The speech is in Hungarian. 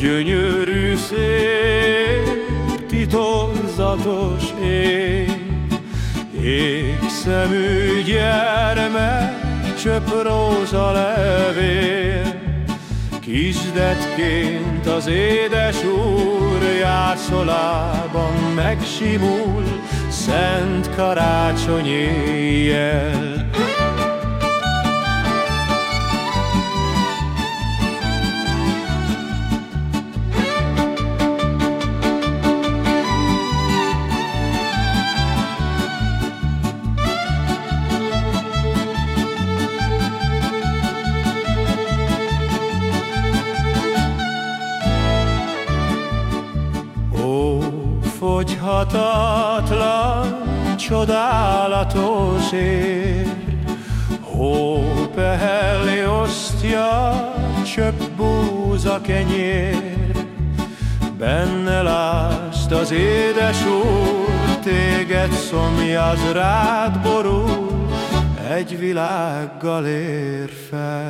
gyönyörű szép, titokzatos ég, Égszemű gyermek, csöp rózsa levél, Kisdetként az édes úr játszolában megsimul, Szent karácsony éjjel. Fogyhatatlan, csodálatos ér. Hópehelli osztja, csöpp búza kenyér, Benne lásd az édes úr, téged szomjaz rád borul, Egy világgal ér fel.